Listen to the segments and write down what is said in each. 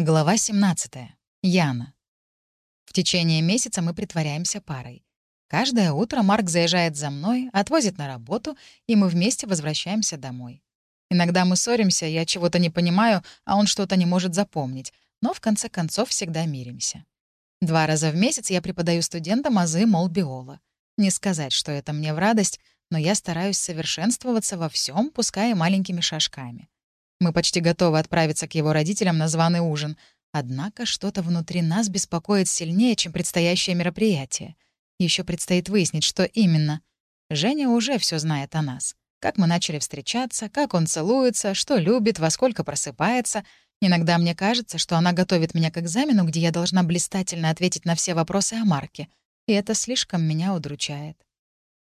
Глава 17. Яна. В течение месяца мы притворяемся парой. Каждое утро Марк заезжает за мной, отвозит на работу, и мы вместе возвращаемся домой. Иногда мы ссоримся, я чего-то не понимаю, а он что-то не может запомнить, но в конце концов всегда миримся. Два раза в месяц я преподаю студентам азы молбиола. Не сказать, что это мне в радость, но я стараюсь совершенствоваться во всем, пускай и маленькими шажками. Мы почти готовы отправиться к его родителям на званый ужин. Однако что-то внутри нас беспокоит сильнее, чем предстоящее мероприятие. Еще предстоит выяснить, что именно. Женя уже все знает о нас. Как мы начали встречаться, как он целуется, что любит, во сколько просыпается. Иногда мне кажется, что она готовит меня к экзамену, где я должна блистательно ответить на все вопросы о Марке. И это слишком меня удручает.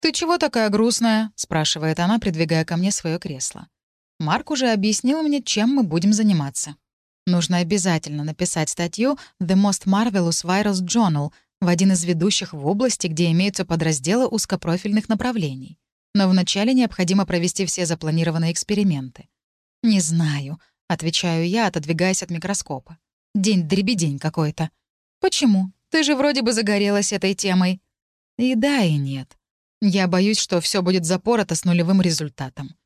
«Ты чего такая грустная?» — спрашивает она, придвигая ко мне свое кресло. Марк уже объяснил мне, чем мы будем заниматься. Нужно обязательно написать статью «The Most Marvelous Virus Journal» в один из ведущих в области, где имеются подразделы узкопрофильных направлений. Но вначале необходимо провести все запланированные эксперименты. «Не знаю», — отвечаю я, отодвигаясь от микроскопа. «День-дребедень какой-то». «Почему? Ты же вроде бы загорелась этой темой». «И да, и нет. Я боюсь, что все будет запорото с нулевым результатом.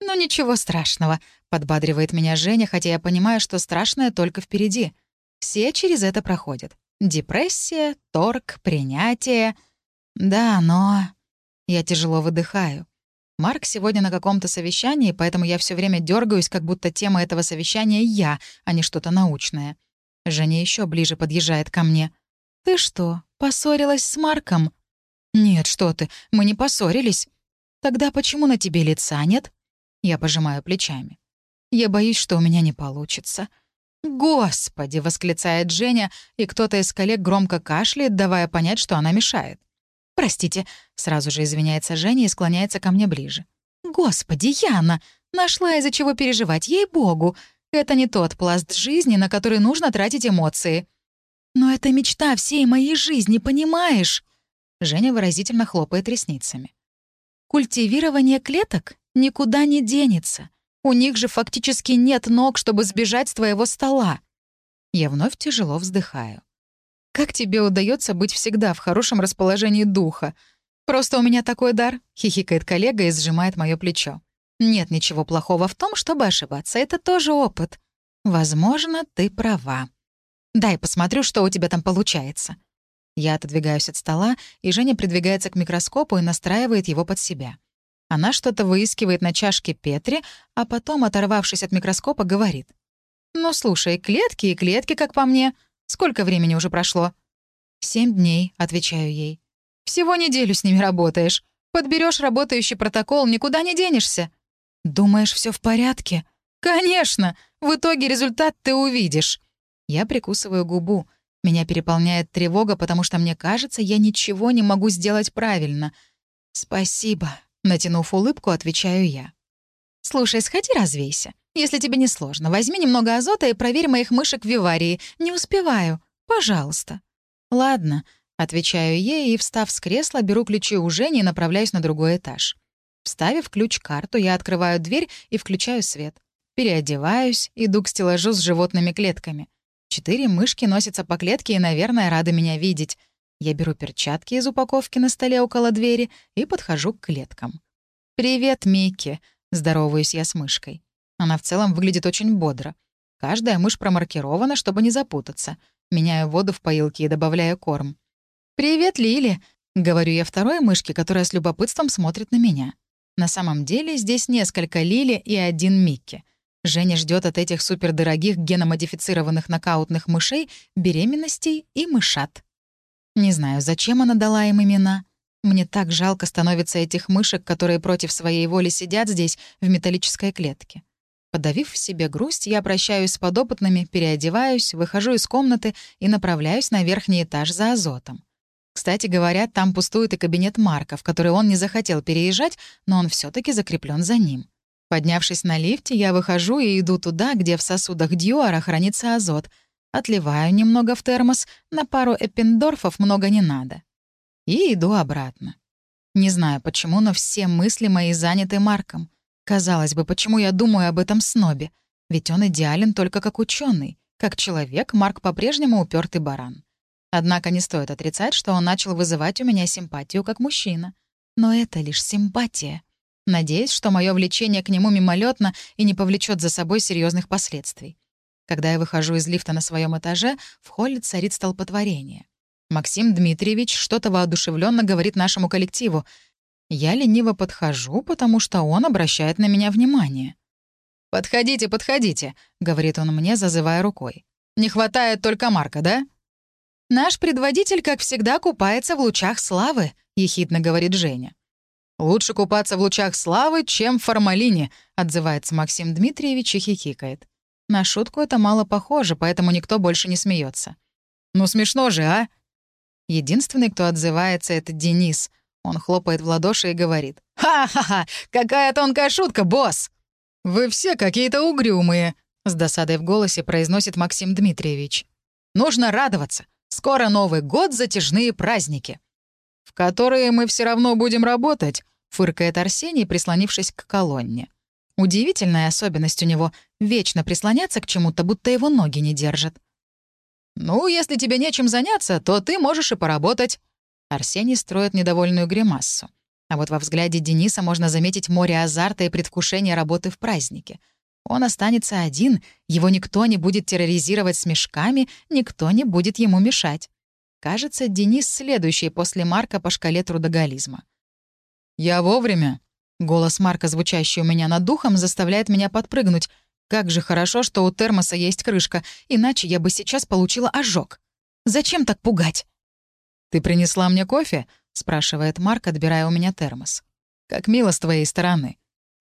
«Ну ничего страшного», — подбадривает меня Женя, хотя я понимаю, что страшное только впереди. Все через это проходят. Депрессия, торг, принятие. Да, но... Я тяжело выдыхаю. Марк сегодня на каком-то совещании, поэтому я все время дергаюсь, как будто тема этого совещания я, а не что-то научное. Женя еще ближе подъезжает ко мне. «Ты что, поссорилась с Марком?» «Нет, что ты, мы не поссорились». «Тогда почему на тебе лица нет?» Я пожимаю плечами. Я боюсь, что у меня не получится. «Господи!» — восклицает Женя, и кто-то из коллег громко кашляет, давая понять, что она мешает. «Простите», — сразу же извиняется Женя и склоняется ко мне ближе. «Господи, Яна! Нашла из-за чего переживать, ей-богу! Это не тот пласт жизни, на который нужно тратить эмоции». «Но это мечта всей моей жизни, понимаешь?» Женя выразительно хлопает ресницами. «Культивирование клеток никуда не денется. У них же фактически нет ног, чтобы сбежать с твоего стола. Я вновь тяжело вздыхаю. Как тебе удается быть всегда в хорошем расположении духа? Просто у меня такой дар, хихикает коллега и сжимает мое плечо. Нет ничего плохого в том, чтобы ошибаться, это тоже опыт. Возможно, ты права. Дай посмотрю, что у тебя там получается. Я отодвигаюсь от стола, и Женя придвигается к микроскопу и настраивает его под себя. Она что-то выискивает на чашке Петри, а потом, оторвавшись от микроскопа, говорит. «Ну, слушай, клетки и клетки, как по мне. Сколько времени уже прошло?» «Семь дней», — отвечаю ей. «Всего неделю с ними работаешь. Подберешь работающий протокол, никуда не денешься». «Думаешь, все в порядке?» «Конечно! В итоге результат ты увидишь». Я прикусываю губу. Меня переполняет тревога, потому что мне кажется, я ничего не могу сделать правильно. «Спасибо», Натянув улыбку, отвечаю я. «Слушай, сходи развейся. Если тебе не сложно, возьми немного азота и проверь моих мышек в виварии. Не успеваю. Пожалуйста». «Ладно», — отвечаю ей и, встав с кресла, беру ключи у Жени и направляюсь на другой этаж. Вставив ключ-карту, я открываю дверь и включаю свет. Переодеваюсь, иду к стеллажу с животными клетками. Четыре мышки носятся по клетке и, наверное, рады меня видеть. Я беру перчатки из упаковки на столе около двери и подхожу к клеткам. «Привет, Микки!» — здороваюсь я с мышкой. Она в целом выглядит очень бодро. Каждая мышь промаркирована, чтобы не запутаться. Меняю воду в поилке и добавляю корм. «Привет, Лили!» — говорю я второй мышке, которая с любопытством смотрит на меня. На самом деле здесь несколько Лили и один Микки. Женя ждет от этих супердорогих геномодифицированных нокаутных мышей беременностей и мышат. Не знаю, зачем она дала им имена. Мне так жалко становится этих мышек, которые против своей воли сидят здесь, в металлической клетке. Подавив в себе грусть, я прощаюсь с подопытными, переодеваюсь, выхожу из комнаты и направляюсь на верхний этаж за азотом. Кстати говоря, там пустует и кабинет Марка, в который он не захотел переезжать, но он все таки закреплен за ним. Поднявшись на лифте, я выхожу и иду туда, где в сосудах Дьюара хранится азот — Отливаю немного в термос, на пару эппендорфов много не надо. И иду обратно. Не знаю почему, но все мысли мои заняты Марком. Казалось бы, почему я думаю об этом снобе? Ведь он идеален только как ученый. Как человек, Марк по-прежнему упертый баран. Однако не стоит отрицать, что он начал вызывать у меня симпатию как мужчина. Но это лишь симпатия. Надеюсь, что мое влечение к нему мимолетно и не повлечет за собой серьезных последствий. Когда я выхожу из лифта на своем этаже, в холле царит столпотворение. Максим Дмитриевич что-то воодушевленно говорит нашему коллективу. Я лениво подхожу, потому что он обращает на меня внимание. «Подходите, подходите», — говорит он мне, зазывая рукой. «Не хватает только Марка, да?» «Наш предводитель, как всегда, купается в лучах славы», — ехидно говорит Женя. «Лучше купаться в лучах славы, чем в формалине», — отзывается Максим Дмитриевич и хихикает. На шутку это мало похоже, поэтому никто больше не смеется. «Ну смешно же, а?» Единственный, кто отзывается, — это Денис. Он хлопает в ладоши и говорит. «Ха-ха-ха! Какая тонкая шутка, босс!» «Вы все какие-то угрюмые», — с досадой в голосе произносит Максим Дмитриевич. «Нужно радоваться. Скоро Новый год, затяжные праздники». «В которые мы все равно будем работать», — фыркает Арсений, прислонившись к колонне. Удивительная особенность у него — вечно прислоняться к чему-то, будто его ноги не держат. «Ну, если тебе нечем заняться, то ты можешь и поработать». Арсений строит недовольную гримассу. А вот во взгляде Дениса можно заметить море азарта и предвкушения работы в празднике. Он останется один, его никто не будет терроризировать с мешками, никто не будет ему мешать. Кажется, Денис следующий после Марка по шкале трудоголизма. «Я вовремя». Голос Марка, звучащий у меня над духом, заставляет меня подпрыгнуть. Как же хорошо, что у термоса есть крышка, иначе я бы сейчас получила ожог. Зачем так пугать? «Ты принесла мне кофе?» спрашивает Марк, отбирая у меня термос. «Как мило с твоей стороны».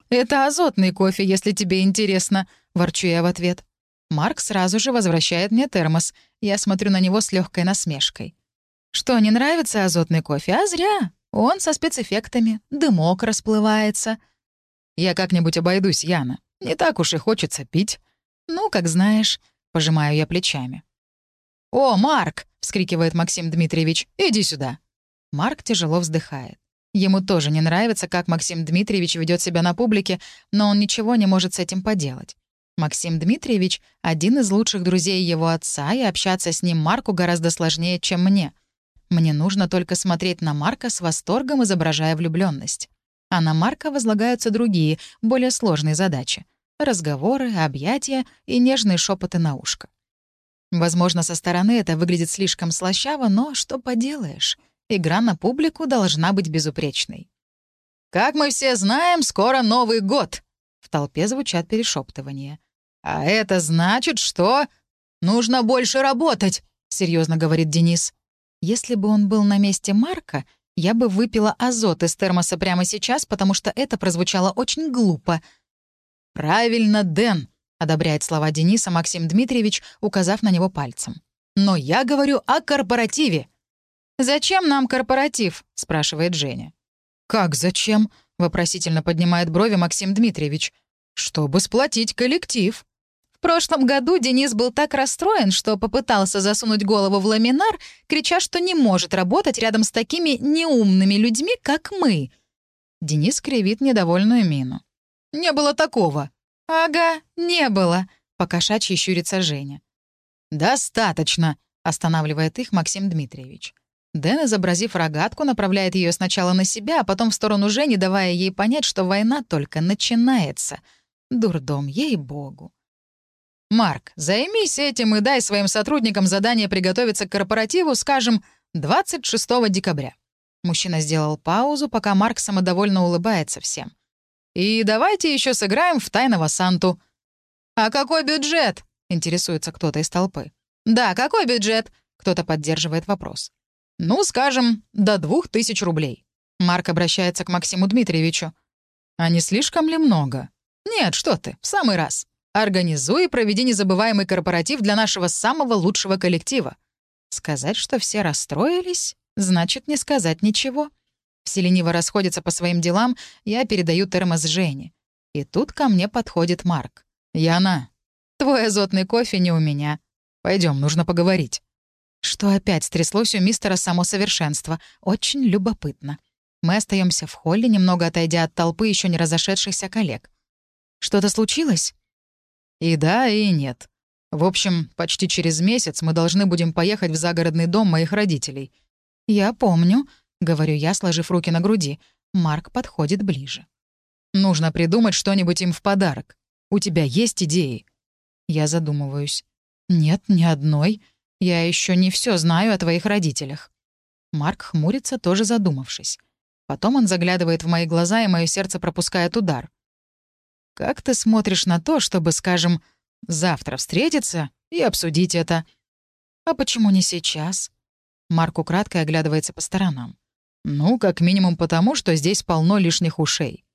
«Это азотный кофе, если тебе интересно», — ворчу я в ответ. Марк сразу же возвращает мне термос. Я смотрю на него с легкой насмешкой. «Что, не нравится азотный кофе? А зря. Он со спецэффектами, дымок расплывается». «Я как-нибудь обойдусь, Яна. Не так уж и хочется пить». «Ну, как знаешь», — пожимаю я плечами. «О, Марк!» — вскрикивает Максим Дмитриевич. «Иди сюда». Марк тяжело вздыхает. Ему тоже не нравится, как Максим Дмитриевич ведет себя на публике, но он ничего не может с этим поделать. Максим Дмитриевич — один из лучших друзей его отца, и общаться с ним Марку гораздо сложнее, чем мне. Мне нужно только смотреть на Марка с восторгом, изображая влюбленность. А на Марка возлагаются другие, более сложные задачи — разговоры, объятия и нежные шепоты на ушко. Возможно, со стороны это выглядит слишком слащаво, но что поделаешь? Игра на публику должна быть безупречной. «Как мы все знаем, скоро Новый год!» В толпе звучат перешептывания. «А это значит, что...» «Нужно больше работать», — серьезно говорит Денис. «Если бы он был на месте Марка, я бы выпила азот из термоса прямо сейчас, потому что это прозвучало очень глупо». «Правильно, Дэн», — одобряет слова Дениса Максим Дмитриевич, указав на него пальцем. «Но я говорю о корпоративе. «Зачем нам корпоратив?» — спрашивает Женя. «Как зачем?» — вопросительно поднимает брови Максим Дмитриевич. «Чтобы сплотить коллектив». Прошлом году Денис был так расстроен, что попытался засунуть голову в ламинар, крича, что не может работать рядом с такими неумными людьми, как мы. Денис кривит недовольную мину. «Не было такого». «Ага, не было», — покошачьи щурится Женя. «Достаточно», — останавливает их Максим Дмитриевич. Дэн, изобразив рогатку, направляет ее сначала на себя, а потом в сторону Жени, давая ей понять, что война только начинается. Дурдом, ей-богу. «Марк, займись этим и дай своим сотрудникам задание приготовиться к корпоративу, скажем, 26 декабря». Мужчина сделал паузу, пока Марк самодовольно улыбается всем. «И давайте еще сыграем в тайного Санту». «А какой бюджет?» — интересуется кто-то из толпы. «Да, какой бюджет?» — кто-то поддерживает вопрос. «Ну, скажем, до двух тысяч рублей». Марк обращается к Максиму Дмитриевичу. «А не слишком ли много?» «Нет, что ты, в самый раз. Организуй и проведи незабываемый корпоратив для нашего самого лучшего коллектива». Сказать, что все расстроились, значит не сказать ничего. Все лениво расходятся по своим делам, я передаю термос Жене. И тут ко мне подходит Марк. «Яна, твой азотный кофе не у меня. Пойдем, нужно поговорить». Что опять стряслось у мистера самосовершенства? Очень любопытно. Мы остаемся в холле, немного отойдя от толпы еще не разошедшихся коллег. Что-то случилось? И да, и нет. В общем, почти через месяц мы должны будем поехать в загородный дом моих родителей. Я помню, — говорю я, сложив руки на груди. Марк подходит ближе. Нужно придумать что-нибудь им в подарок. У тебя есть идеи? Я задумываюсь. Нет, ни одной. Я еще не все знаю о твоих родителях. Марк хмурится, тоже задумавшись. Потом он заглядывает в мои глаза, и мое сердце пропускает удар. «Как ты смотришь на то, чтобы, скажем, завтра встретиться и обсудить это?» «А почему не сейчас?» Марк украдкой оглядывается по сторонам. «Ну, как минимум потому, что здесь полно лишних ушей».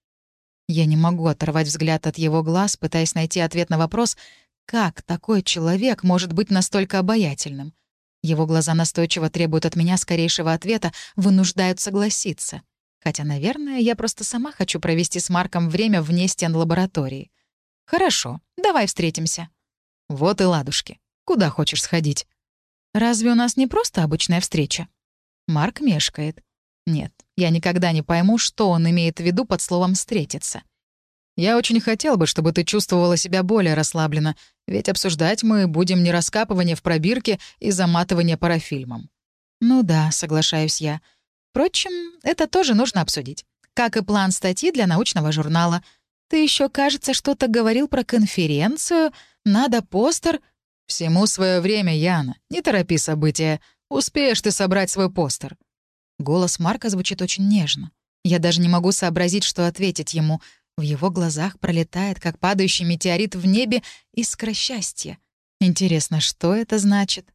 Я не могу оторвать взгляд от его глаз, пытаясь найти ответ на вопрос, как такой человек может быть настолько обаятельным. Его глаза настойчиво требуют от меня скорейшего ответа, вынуждают согласиться. Хотя, наверное, я просто сама хочу провести с Марком время вне стен лаборатории. Хорошо, давай встретимся. Вот и ладушки. Куда хочешь сходить? Разве у нас не просто обычная встреча? Марк мешкает. Нет, я никогда не пойму, что он имеет в виду под словом «встретиться». Я очень хотел бы, чтобы ты чувствовала себя более расслабленно, ведь обсуждать мы будем не раскапывание в пробирке и заматывание парафильмом. Ну да, соглашаюсь я. Впрочем, это тоже нужно обсудить. Как и план статьи для научного журнала. Ты еще, кажется, что-то говорил про конференцию. Надо постер. Всему свое время, Яна. Не торопи события. Успеешь ты собрать свой постер. Голос Марка звучит очень нежно. Я даже не могу сообразить, что ответить ему — в его глазах пролетает, как падающий метеорит в небе, искра счастья. Интересно, что это значит?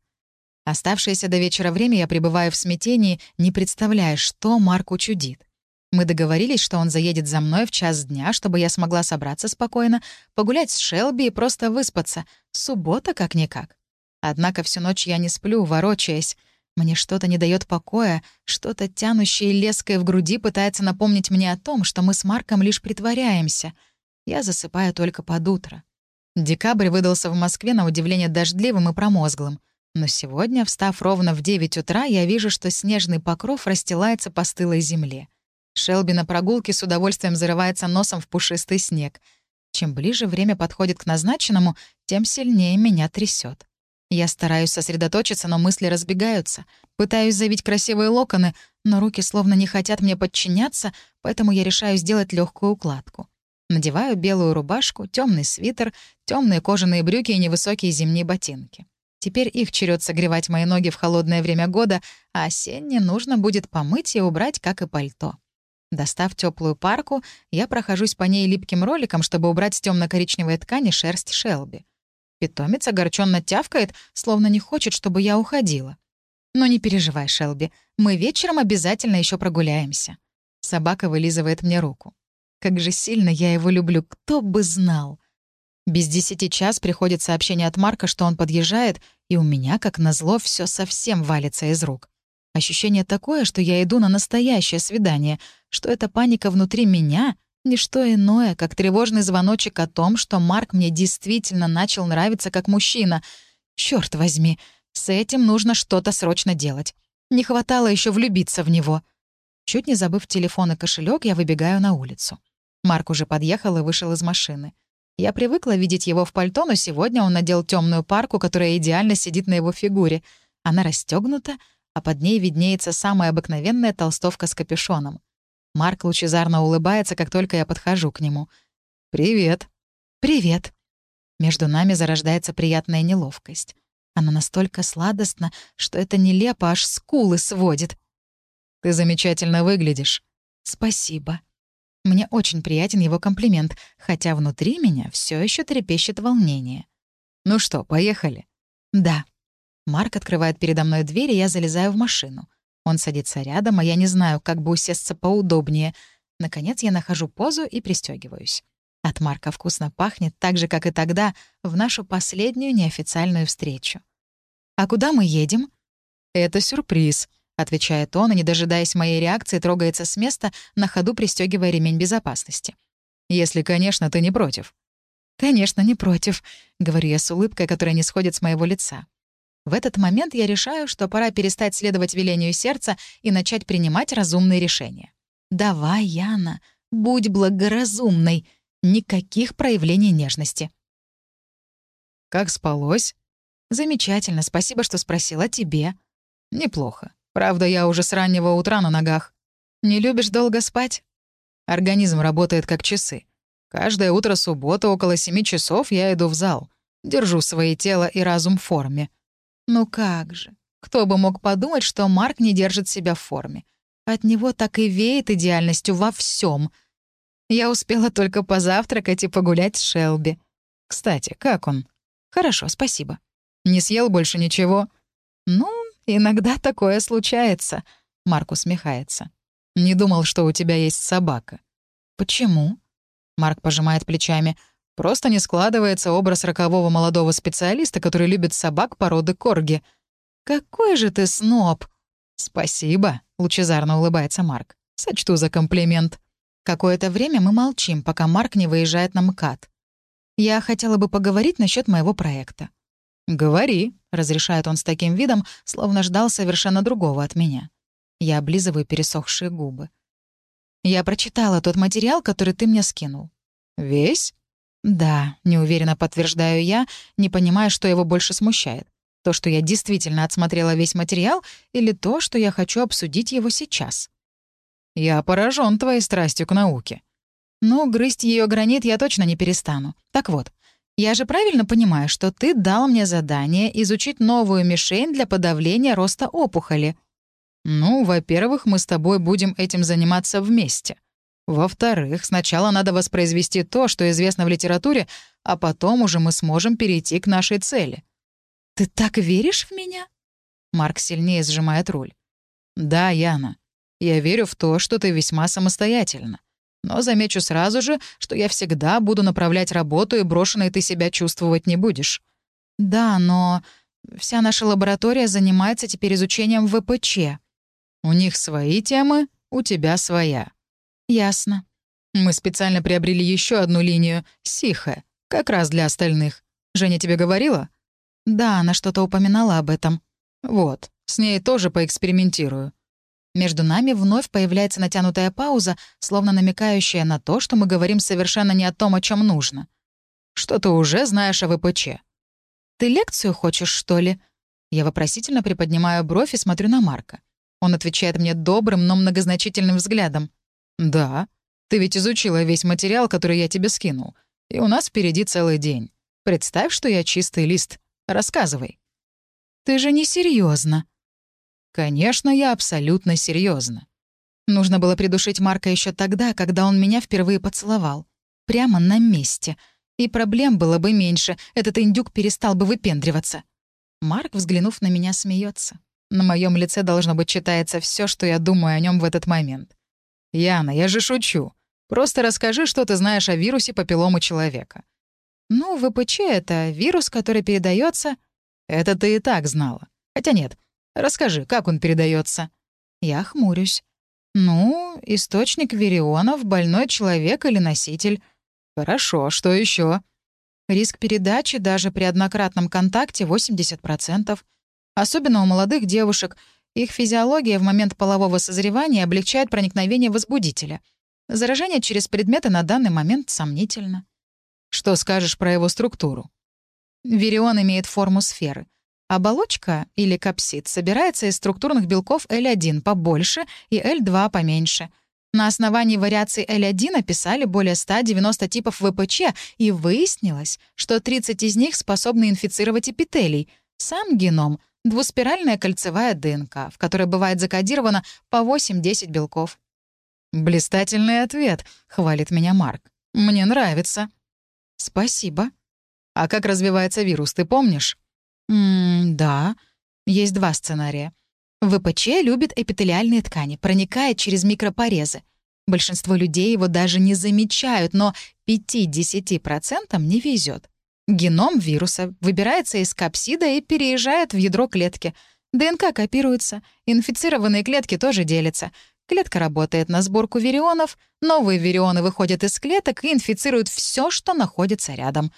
Оставшееся до вечера время я пребываю в смятении, не представляя, что Марк учудит. Мы договорились, что он заедет за мной в час дня, чтобы я смогла собраться спокойно, погулять с Шелби и просто выспаться. Суббота как-никак. Однако всю ночь я не сплю, ворочаясь. Мне что-то не дает покоя, что-то тянущее леской в груди пытается напомнить мне о том, что мы с Марком лишь притворяемся. Я засыпаю только под утро. Декабрь выдался в Москве на удивление дождливым и промозглым. Но сегодня, встав ровно в 9 утра, я вижу, что снежный покров расстилается по стылой земле. Шелби на прогулке с удовольствием зарывается носом в пушистый снег. Чем ближе время подходит к назначенному, тем сильнее меня трясет. Я стараюсь сосредоточиться, но мысли разбегаются. Пытаюсь завить красивые локоны, но руки словно не хотят мне подчиняться, поэтому я решаю сделать легкую укладку. Надеваю белую рубашку, темный свитер, темные кожаные брюки и невысокие зимние ботинки. Теперь их черед согревать мои ноги в холодное время года, а осенне нужно будет помыть и убрать, как и пальто. Достав теплую парку, я прохожусь по ней липким роликом, чтобы убрать с темно-коричневой ткани шерсть Шелби. Питомец огорченно тявкает, словно не хочет, чтобы я уходила. Но не переживай, Шелби, мы вечером обязательно еще прогуляемся. Собака вылизывает мне руку. Как же сильно я его люблю, кто бы знал. Без десяти час приходит сообщение от Марка, что он подъезжает, и у меня, как назло, все совсем валится из рук. Ощущение такое, что я иду на настоящее свидание, что эта паника внутри меня Ничто иное, как тревожный звоночек о том, что Марк мне действительно начал нравиться как мужчина. Черт возьми, с этим нужно что-то срочно делать. Не хватало еще влюбиться в него. Чуть не забыв телефон и кошелек, я выбегаю на улицу. Марк уже подъехал и вышел из машины. Я привыкла видеть его в пальто, но сегодня он надел темную парку, которая идеально сидит на его фигуре. Она расстегнута, а под ней виднеется самая обыкновенная толстовка с капюшоном. Марк лучезарно улыбается, как только я подхожу к нему. «Привет». «Привет». Между нами зарождается приятная неловкость. Она настолько сладостна, что это нелепо аж скулы сводит. «Ты замечательно выглядишь». «Спасибо». Мне очень приятен его комплимент, хотя внутри меня все еще трепещет волнение. «Ну что, поехали?» «Да». Марк открывает передо мной дверь, и я залезаю в машину. Он садится рядом, а я не знаю, как бы усесться поудобнее. Наконец я нахожу позу и пристегиваюсь. От Марка вкусно пахнет, так же, как и тогда, в нашу последнюю неофициальную встречу. «А куда мы едем?» «Это сюрприз», — отвечает он, и, не дожидаясь моей реакции, трогается с места, на ходу пристегивая ремень безопасности. «Если, конечно, ты не против». «Конечно, не против», — говорю я с улыбкой, которая не сходит с моего лица. В этот момент я решаю, что пора перестать следовать велению сердца и начать принимать разумные решения. «Давай, Яна, будь благоразумной. Никаких проявлений нежности. Как спалось?» «Замечательно, спасибо, что спросила тебе». «Неплохо. Правда, я уже с раннего утра на ногах. Не любишь долго спать?» Организм работает как часы. Каждое утро суббота около семи часов я иду в зал. Держу свое тело и разум в форме. Ну как же. Кто бы мог подумать, что Марк не держит себя в форме. От него так и веет идеальностью во всем. Я успела только позавтракать и погулять с Шелби. Кстати, как он? Хорошо, спасибо. Не съел больше ничего? Ну, иногда такое случается. Марк усмехается. Не думал, что у тебя есть собака. Почему? Марк пожимает плечами. Просто не складывается образ рокового молодого специалиста, который любит собак породы корги. «Какой же ты сноб!» «Спасибо», — лучезарно улыбается Марк. «Сочту за комплимент». Какое-то время мы молчим, пока Марк не выезжает на МКАД. Я хотела бы поговорить насчет моего проекта. «Говори», — разрешает он с таким видом, словно ждал совершенно другого от меня. Я облизываю пересохшие губы. Я прочитала тот материал, который ты мне скинул. Весь? Да, неуверенно подтверждаю я, не понимая, что его больше смущает. То, что я действительно отсмотрела весь материал, или то, что я хочу обсудить его сейчас. Я поражен твоей страстью к науке. Ну, грызть ее гранит я точно не перестану. Так вот, я же правильно понимаю, что ты дал мне задание изучить новую мишень для подавления роста опухоли — ну, во-первых, мы с тобой будем этим заниматься вместе. Во-вторых, сначала надо воспроизвести то, что известно в литературе, а потом уже мы сможем перейти к нашей цели. Ты так веришь в меня? Марк сильнее сжимает руль. Да, Яна. Я верю в то, что ты весьма самостоятельна. Но замечу сразу же, что я всегда буду направлять работу, и брошенной ты себя чувствовать не будешь. Да, но вся наша лаборатория занимается теперь изучением ВПЧ. У них свои темы, у тебя своя. Ясно. Мы специально приобрели еще одну линию — Сиха, как раз для остальных. Женя тебе говорила? Да, она что-то упоминала об этом. Вот, с ней тоже поэкспериментирую. Между нами вновь появляется натянутая пауза, словно намекающая на то, что мы говорим совершенно не о том, о чем нужно. Что ты уже знаешь о ВПЧ? Ты лекцию хочешь, что ли? Я вопросительно приподнимаю бровь и смотрю на Марка. Он отвечает мне добрым, но многозначительным взглядом. «Да. Ты ведь изучила весь материал, который я тебе скинул. И у нас впереди целый день. Представь, что я чистый лист. Рассказывай». «Ты же не серьезно. «Конечно, я абсолютно серьезно. Нужно было придушить Марка еще тогда, когда он меня впервые поцеловал. Прямо на месте. И проблем было бы меньше, этот индюк перестал бы выпендриваться. Марк, взглянув на меня, смеется. На моем лице должно быть читается все, что я думаю о нем в этот момент. «Яна, я же шучу. Просто расскажи, что ты знаешь о вирусе папилломы человека». «Ну, ВПЧ — это вирус, который передается. «Это ты и так знала. Хотя нет. Расскажи, как он передается. Я хмурюсь. «Ну, источник вирионов, больной человек или носитель». «Хорошо, что еще? Риск передачи даже при однократном контакте 80%. Особенно у молодых девушек. Их физиология в момент полового созревания облегчает проникновение возбудителя. Заражение через предметы на данный момент сомнительно. Что скажешь про его структуру? Вирион имеет форму сферы. Оболочка, или капсид, собирается из структурных белков L1 побольше и L2 поменьше. На основании вариаций L1 описали более 190 типов ВПЧ, и выяснилось, что 30 из них способны инфицировать эпителий. Сам геном Двуспиральная кольцевая ДНК, в которой бывает закодировано по 8-10 белков. «Блистательный ответ», — хвалит меня Марк. «Мне нравится». «Спасибо». «А как развивается вирус, ты помнишь?» «Ммм, да. Есть два сценария. ВПЧ любит эпителиальные ткани, проникает через микропорезы. Большинство людей его даже не замечают, но 5-10% не везет. Геном вируса выбирается из капсида и переезжает в ядро клетки. ДНК копируется, инфицированные клетки тоже делятся. Клетка работает на сборку вирионов, новые вирионы выходят из клеток и инфицируют все, что находится рядом.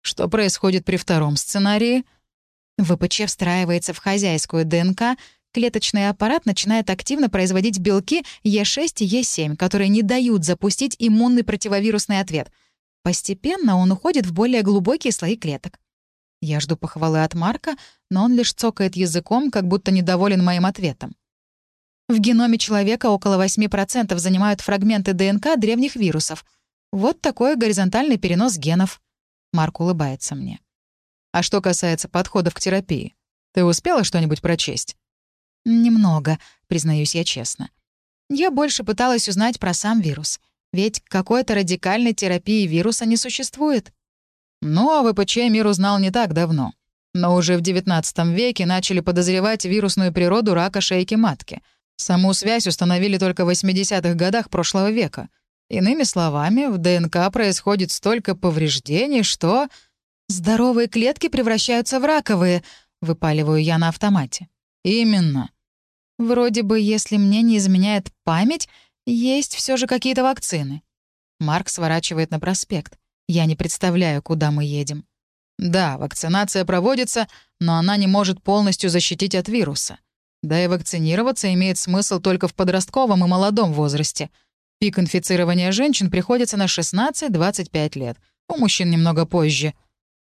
Что происходит при втором сценарии? ВПЧ встраивается в хозяйскую ДНК, клеточный аппарат начинает активно производить белки Е6 и Е7, которые не дают запустить иммунный противовирусный ответ — Постепенно он уходит в более глубокие слои клеток. Я жду похвалы от Марка, но он лишь цокает языком, как будто недоволен моим ответом. В геноме человека около 8% занимают фрагменты ДНК древних вирусов. Вот такой горизонтальный перенос генов. Марк улыбается мне. А что касается подходов к терапии, ты успела что-нибудь прочесть? Немного, признаюсь я честно. Я больше пыталась узнать про сам вирус. Ведь какой-то радикальной терапии вируса не существует. Ну, а ВПЧ мир узнал не так давно. Но уже в XIX веке начали подозревать вирусную природу рака шейки матки. Саму связь установили только в 80-х годах прошлого века. Иными словами, в ДНК происходит столько повреждений, что... «Здоровые клетки превращаются в раковые», — выпаливаю я на автомате. «Именно». «Вроде бы, если мне не изменяет память, есть все же какие-то вакцины». Марк сворачивает на проспект. Я не представляю, куда мы едем. Да, вакцинация проводится, но она не может полностью защитить от вируса. Да и вакцинироваться имеет смысл только в подростковом и молодом возрасте. Пик инфицирования женщин приходится на 16-25 лет, у мужчин немного позже.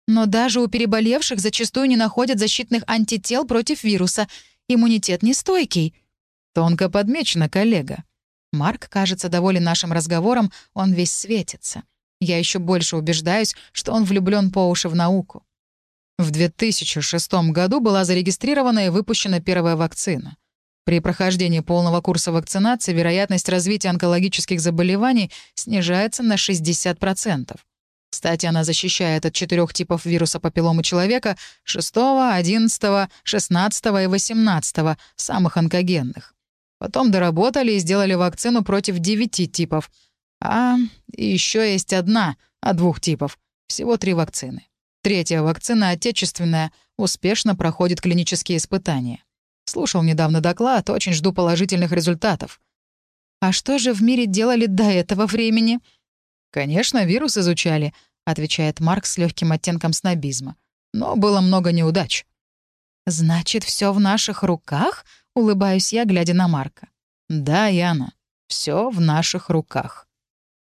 Но даже у переболевших зачастую не находят защитных антител против вируса. Иммунитет нестойкий. Тонко подмечено, коллега. Марк кажется доволен нашим разговором, он весь светится. Я еще больше убеждаюсь, что он влюблен по уши в науку. В 2006 году была зарегистрирована и выпущена первая вакцина. При прохождении полного курса вакцинации вероятность развития онкологических заболеваний снижается на 60%. Кстати, она защищает от четырех типов вируса папилломы человека 6, 11, 16 и 18, самых онкогенных. Потом доработали и сделали вакцину против девяти типов — а еще есть одна от двух типов. Всего три вакцины. Третья вакцина, отечественная, успешно проходит клинические испытания. Слушал недавно доклад, очень жду положительных результатов. А что же в мире делали до этого времени? Конечно, вирус изучали, отвечает Марк с легким оттенком снобизма. Но было много неудач. Значит, все в наших руках? улыбаюсь я, глядя на Марка. Да, Яна, все в наших руках.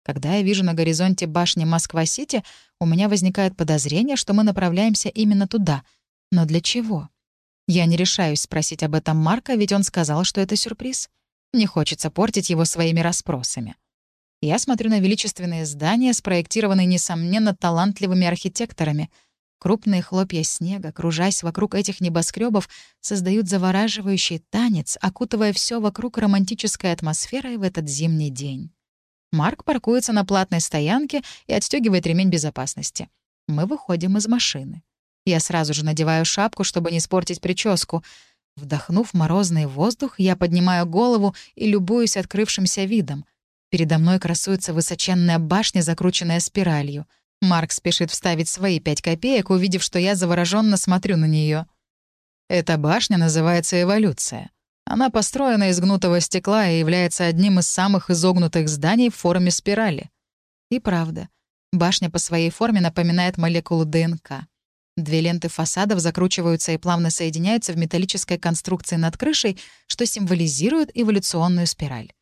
Когда я вижу на горизонте башни Москва-Сити, у меня возникает подозрение, что мы направляемся именно туда. Но для чего? Я не решаюсь спросить об этом Марка, ведь он сказал, что это сюрприз. Не хочется портить его своими расспросами. Я смотрю на величественные здания, спроектированные, несомненно, талантливыми архитекторами. Крупные хлопья снега, кружась вокруг этих небоскребов, создают завораживающий танец, окутывая все вокруг романтической атмосферой в этот зимний день. Марк паркуется на платной стоянке и отстегивает ремень безопасности. Мы выходим из машины. Я сразу же надеваю шапку, чтобы не испортить прическу. Вдохнув морозный воздух, я поднимаю голову и любуюсь открывшимся видом. Передо мной красуется высоченная башня, закрученная спиралью. Марк спешит вставить свои пять копеек, увидев, что я завороженно смотрю на нее. Эта башня называется «Эволюция». Она построена из гнутого стекла и является одним из самых изогнутых зданий в форме спирали. И правда, башня по своей форме напоминает молекулу ДНК. Две ленты фасадов закручиваются и плавно соединяются в металлической конструкции над крышей, что символизирует эволюционную спираль.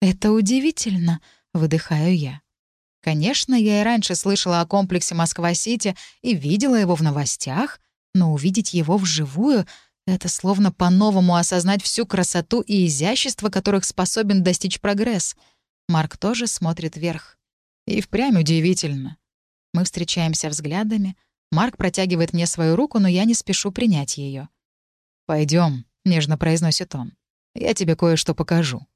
«Это удивительно», — выдыхаю я. Конечно, я и раньше слышала о комплексе Москва-Сити и видела его в новостях, но увидеть его вживую это словно по-новому осознать всю красоту и изящество, которых способен достичь прогресс. Марк тоже смотрит вверх. И впрямь удивительно. Мы встречаемся взглядами. Марк протягивает мне свою руку, но я не спешу принять ее. Пойдем, нежно произносит он. «Я тебе кое-что покажу».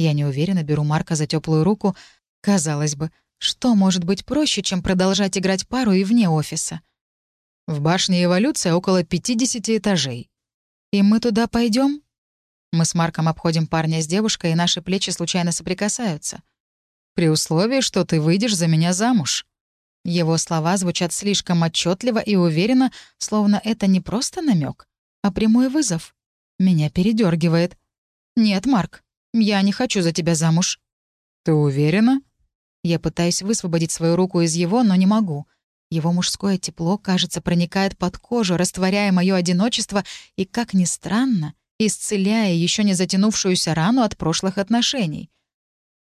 Я неуверенно беру Марка за теплую руку. Казалось бы, что может быть проще, чем продолжать играть пару и вне офиса? В башне эволюция около 50 этажей. «И мы туда пойдем? Мы с Марком обходим парня с девушкой, и наши плечи случайно соприкасаются. «При условии, что ты выйдешь за меня замуж». Его слова звучат слишком отчетливо и уверенно, словно это не просто намек, а прямой вызов. Меня передергивает. «Нет, Марк, я не хочу за тебя замуж». «Ты уверена?» Я пытаюсь высвободить свою руку из его, но не могу — его мужское тепло, кажется, проникает под кожу, растворяя мое одиночество и, как ни странно, исцеляя еще не затянувшуюся рану от прошлых отношений.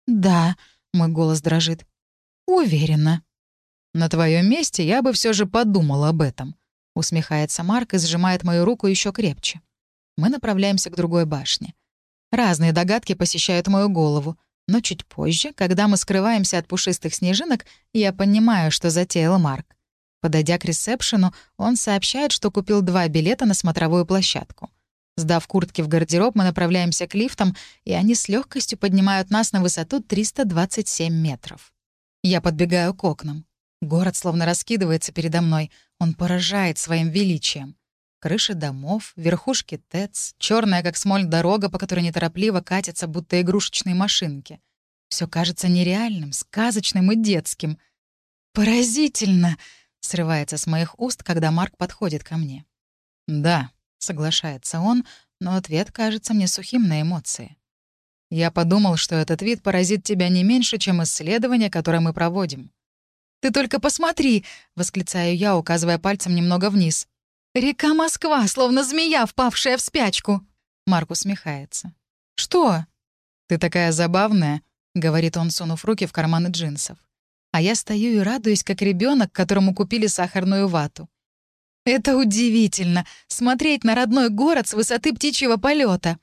«Да», — мой голос дрожит, — «уверена». «На твоем месте я бы все же подумал об этом. Усмехается Марк и сжимает мою руку еще крепче. Мы направляемся к другой башне. Разные догадки посещают мою голову, но чуть позже, когда мы скрываемся от пушистых снежинок, я понимаю, что затеял Марк. Подойдя к ресепшену, он сообщает, что купил два билета на смотровую площадку. Сдав куртки в гардероб, мы направляемся к лифтам, и они с легкостью поднимают нас на высоту 327 метров. Я подбегаю к окнам. Город словно раскидывается передо мной. Он поражает своим величием. Крыши домов, верхушки ТЭЦ, черная как смоль дорога, по которой неторопливо катятся, будто игрушечные машинки. Все кажется нереальным, сказочным и детским. «Поразительно!» — срывается с моих уст, когда Марк подходит ко мне. «Да», — соглашается он, но ответ кажется мне сухим на эмоции. «Я подумал, что этот вид поразит тебя не меньше, чем исследование, которое мы проводим». «Ты только посмотри!» — восклицаю я, указывая пальцем немного вниз. «Река Москва, словно змея, впавшая в спячку!» Марк усмехается. «Что?» «Ты такая забавная», — говорит он, сунув руки в карманы джинсов. А я стою и радуюсь, как ребенок, которому купили сахарную вату. Это удивительно — смотреть на родной город с высоты птичьего полета.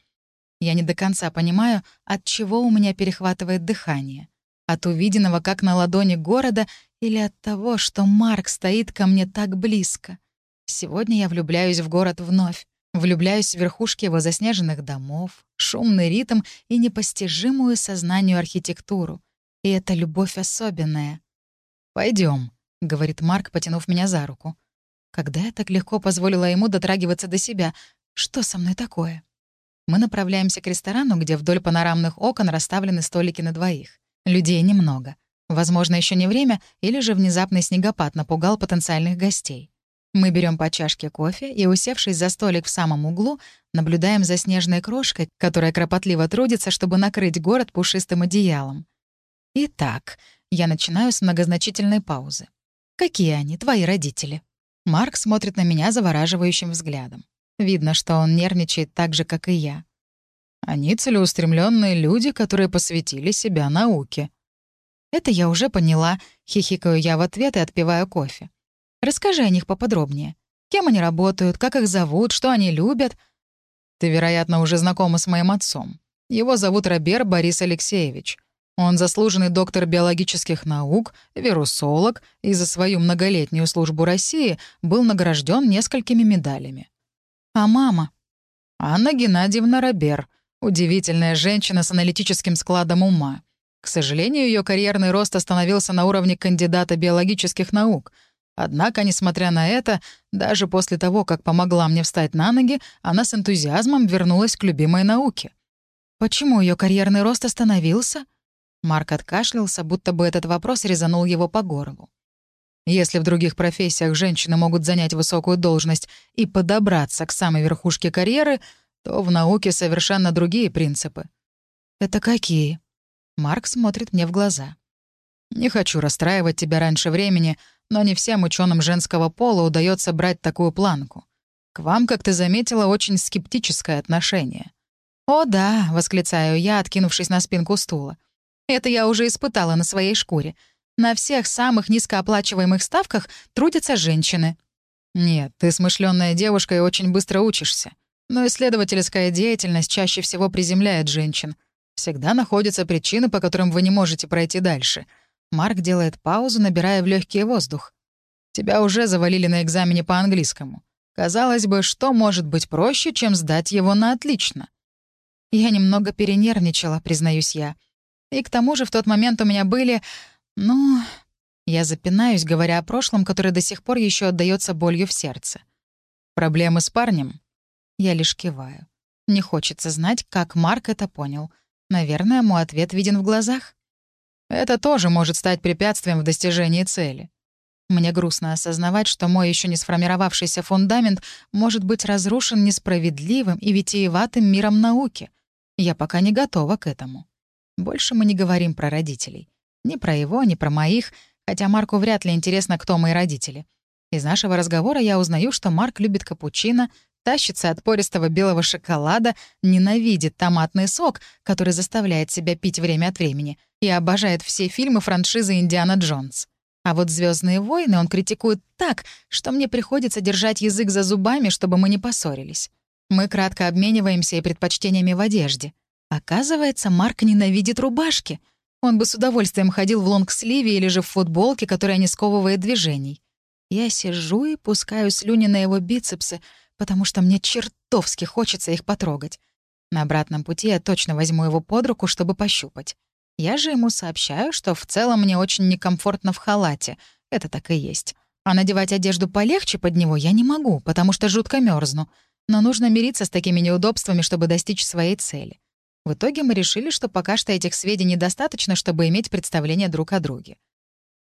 Я не до конца понимаю, от чего у меня перехватывает дыхание. От увиденного как на ладони города или от того, что Марк стоит ко мне так близко. Сегодня я влюбляюсь в город вновь. Влюбляюсь в верхушки его заснеженных домов, шумный ритм и непостижимую сознанию архитектуру. И это любовь особенная. Пойдем, говорит Марк, потянув меня за руку. Когда я так легко позволила ему дотрагиваться до себя? Что со мной такое? Мы направляемся к ресторану, где вдоль панорамных окон расставлены столики на двоих. Людей немного. Возможно, еще не время, или же внезапный снегопад напугал потенциальных гостей. Мы берем по чашке кофе и, усевшись за столик в самом углу, наблюдаем за снежной крошкой, которая кропотливо трудится, чтобы накрыть город пушистым одеялом. Итак, я начинаю с многозначительной паузы. «Какие они, твои родители?» Марк смотрит на меня завораживающим взглядом. Видно, что он нервничает так же, как и я. Они целеустремленные люди, которые посвятили себя науке. Это я уже поняла, хихикаю я в ответ и отпиваю кофе. Расскажи о них поподробнее. Кем они работают, как их зовут, что они любят. Ты, вероятно, уже знакома с моим отцом. Его зовут Робер Борис Алексеевич. Он заслуженный доктор биологических наук, вирусолог и за свою многолетнюю службу России был награжден несколькими медалями. А мама? Анна Геннадьевна Робер. Удивительная женщина с аналитическим складом ума. К сожалению, ее карьерный рост остановился на уровне кандидата биологических наук. Однако, несмотря на это, даже после того, как помогла мне встать на ноги, она с энтузиазмом вернулась к любимой науке. Почему ее карьерный рост остановился? Марк откашлялся, будто бы этот вопрос резанул его по горлу. Если в других профессиях женщины могут занять высокую должность и подобраться к самой верхушке карьеры, то в науке совершенно другие принципы. «Это какие?» Марк смотрит мне в глаза. «Не хочу расстраивать тебя раньше времени, но не всем ученым женского пола удается брать такую планку. К вам, как ты заметила, очень скептическое отношение». «О да», — восклицаю я, откинувшись на спинку стула. Это я уже испытала на своей шкуре. На всех самых низкооплачиваемых ставках трудятся женщины. Нет, ты смышленная девушка и очень быстро учишься. Но исследовательская деятельность чаще всего приземляет женщин. Всегда находятся причины, по которым вы не можете пройти дальше. Марк делает паузу, набирая в легкий воздух. Тебя уже завалили на экзамене по английскому. Казалось бы, что может быть проще, чем сдать его на отлично? Я немного перенервничала, признаюсь я. И к тому же в тот момент у меня были... Ну... Я запинаюсь, говоря о прошлом, которое до сих пор еще отдается болью в сердце. Проблемы с парнем? Я лишь киваю. Не хочется знать, как Марк это понял. Наверное, мой ответ виден в глазах. Это тоже может стать препятствием в достижении цели. Мне грустно осознавать, что мой еще не сформировавшийся фундамент может быть разрушен несправедливым и витиеватым миром науки. Я пока не готова к этому. Больше мы не говорим про родителей. Ни про его, ни про моих, хотя Марку вряд ли интересно, кто мои родители. Из нашего разговора я узнаю, что Марк любит капучино, тащится от пористого белого шоколада, ненавидит томатный сок, который заставляет себя пить время от времени, и обожает все фильмы франшизы «Индиана Джонс». А вот Звездные войны он критикует так, что мне приходится держать язык за зубами, чтобы мы не поссорились. Мы кратко обмениваемся и предпочтениями в одежде. Оказывается, Марк ненавидит рубашки. Он бы с удовольствием ходил в лонгсливе или же в футболке, которая не сковывает движений. Я сижу и пускаю слюни на его бицепсы, потому что мне чертовски хочется их потрогать. На обратном пути я точно возьму его под руку, чтобы пощупать. Я же ему сообщаю, что в целом мне очень некомфортно в халате. Это так и есть. А надевать одежду полегче под него я не могу, потому что жутко мерзну. Но нужно мириться с такими неудобствами, чтобы достичь своей цели. В итоге мы решили, что пока что этих сведений достаточно, чтобы иметь представление друг о друге.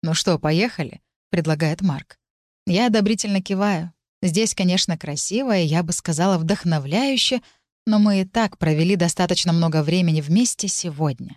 «Ну что, поехали?» — предлагает Марк. Я одобрительно киваю. Здесь, конечно, красиво и, я бы сказала, вдохновляюще, но мы и так провели достаточно много времени вместе сегодня.